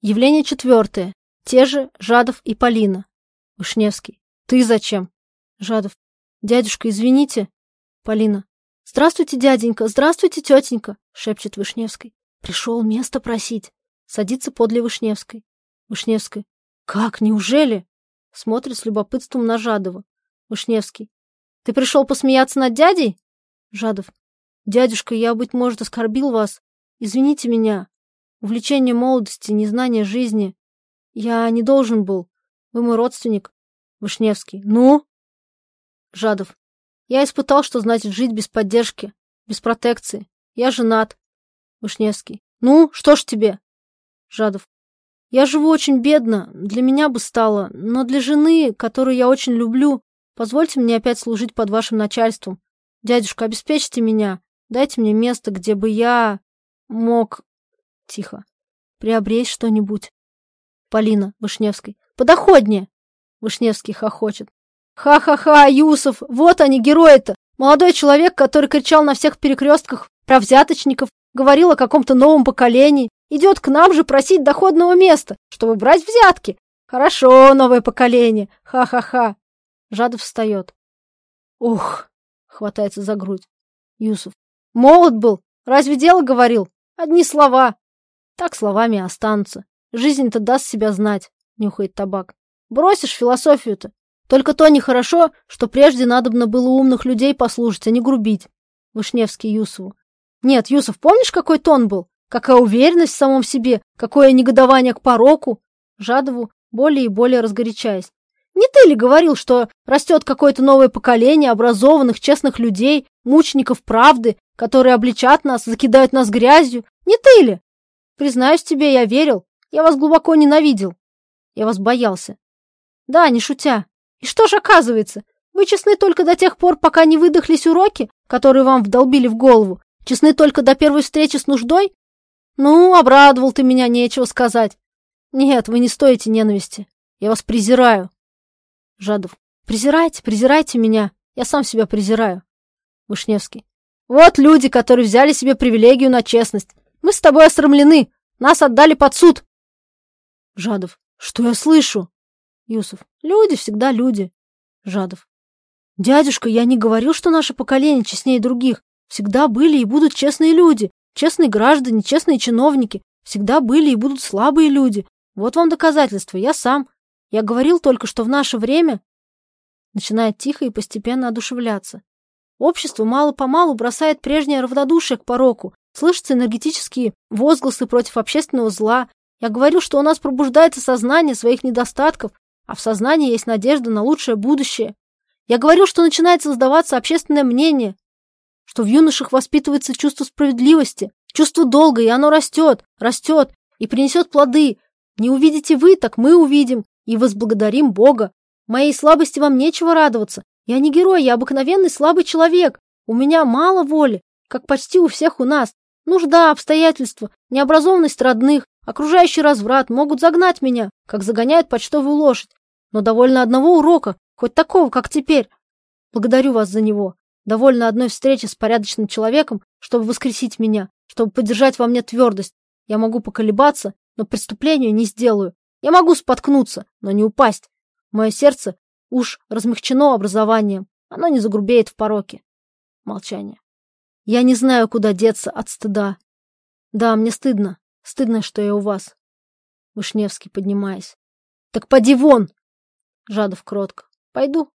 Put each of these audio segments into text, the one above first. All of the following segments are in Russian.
Явление четвертое. Те же Жадов и Полина. Вышневский. Ты зачем? Жадов. Дядюшка, извините. Полина. Здравствуйте, дяденька, здравствуйте, тетенька, шепчет Вышневской. Пришел место просить. Садится подле Вышневской. Вышневская. Как, неужели? Смотрит с любопытством на Жадова. Вышневский. Ты пришел посмеяться над дядей? Жадов. Дядюшка, я, быть может, оскорбил вас. Извините меня. Увлечение молодости, незнание жизни. Я не должен был. Вы мой родственник. Вышневский. Ну? Жадов. Я испытал, что значит жить без поддержки, без протекции. Я женат. Вышневский. Ну, что ж тебе? Жадов. Я живу очень бедно, для меня бы стало, но для жены, которую я очень люблю, позвольте мне опять служить под вашим начальством. Дядюшка, обеспечьте меня, дайте мне место, где бы я мог... Тихо. Приобресть что-нибудь. Полина Вышневской. Подоходнее. Вышневский хохочет. Ха-ха-ха, Юсов, вот они, герои-то. Молодой человек, который кричал на всех перекрестках про взяточников, говорил о каком-то новом поколении, идет к нам же просить доходного места, чтобы брать взятки. Хорошо, новое поколение. Ха-ха-ха. Жадов встает. Ух, хватается за грудь. Юсов. Молод был. Разве дело говорил? Одни слова. Так словами останутся. Жизнь-то даст себя знать, нюхает табак. Бросишь философию-то. Только то нехорошо, что прежде надобно было умных людей послушать, а не грубить. Вышневский Юсову. Нет, Юсов, помнишь, какой тон был? Какая уверенность в самом себе, какое негодование к пороку. Жадову, более и более разгорячаясь. Не ты ли говорил, что растет какое-то новое поколение образованных, честных людей, мучеников правды, которые обличат нас, закидают нас грязью? Не ты ли? Признаюсь тебе, я верил. Я вас глубоко ненавидел. Я вас боялся. Да, не шутя. И что ж оказывается? Вы честны только до тех пор, пока не выдохлись уроки, которые вам вдолбили в голову? Честны только до первой встречи с нуждой? Ну, обрадовал ты меня, нечего сказать. Нет, вы не стоите ненависти. Я вас презираю. Жадов. Презирайте, презирайте меня. Я сам себя презираю. Вышневский. Вот люди, которые взяли себе привилегию на честность. Мы с тобой осрамлены. Нас отдали под суд. Жадов. Что я слышу? Юсов. Люди всегда люди. Жадов. Дядюшка, я не говорил, что наше поколение честнее других. Всегда были и будут честные люди. Честные граждане, честные чиновники. Всегда были и будут слабые люди. Вот вам доказательства. Я сам. Я говорил только, что в наше время... Начинает тихо и постепенно одушевляться. Общество мало-помалу бросает прежнее равнодушие к пороку. Слышатся энергетические возгласы против общественного зла. Я говорил, что у нас пробуждается сознание своих недостатков, а в сознании есть надежда на лучшее будущее. Я говорил, что начинает создаваться общественное мнение, что в юношах воспитывается чувство справедливости, чувство долга, и оно растет, растет и принесет плоды. Не увидите вы, так мы увидим и возблагодарим Бога. Моей слабости вам нечего радоваться. Я не герой, я обыкновенный слабый человек. У меня мало воли, как почти у всех у нас. Нужда, обстоятельства, необразованность родных, окружающий разврат могут загнать меня, как загоняют почтовую лошадь. Но довольно одного урока, хоть такого, как теперь. Благодарю вас за него. Довольно одной встречи с порядочным человеком, чтобы воскресить меня, чтобы поддержать во мне твердость. Я могу поколебаться, но преступлению не сделаю. Я могу споткнуться, но не упасть. Мое сердце уж размягчено образованием. Оно не загрубеет в пороке. Молчание. Я не знаю, куда деться от стыда. Да, мне стыдно. Стыдно, что я у вас. Вышневский, поднимаясь. Так поди вон! Жадов кротко. Пойду.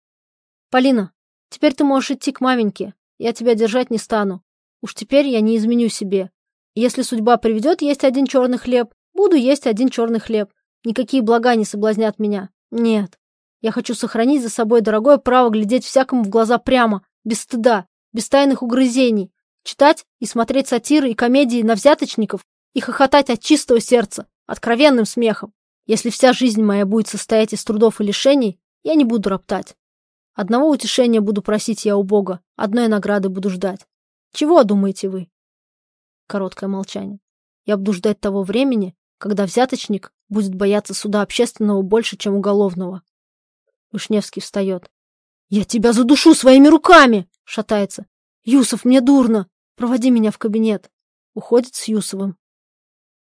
Полина, Теперь ты можешь идти к маменьке. Я тебя держать не стану. Уж теперь я не изменю себе. Если судьба приведет есть один черный хлеб, буду есть один черный хлеб. Никакие блага не соблазнят меня. Нет. Я хочу сохранить за собой дорогое право глядеть всякому в глаза прямо, без стыда, без тайных угрызений, читать и смотреть сатиры и комедии на взяточников и хохотать от чистого сердца, откровенным смехом. Если вся жизнь моя будет состоять из трудов и лишений, я не буду роптать. Одного утешения буду просить я у Бога, одной награды буду ждать. Чего думаете вы? Короткое молчание. Я буду ждать того времени, когда взяточник будет бояться суда общественного больше, чем уголовного. Вышневский встает. «Я тебя задушу своими руками!» — шатается. «Юсов, мне дурно! Проводи меня в кабинет!» Уходит с Юсовым.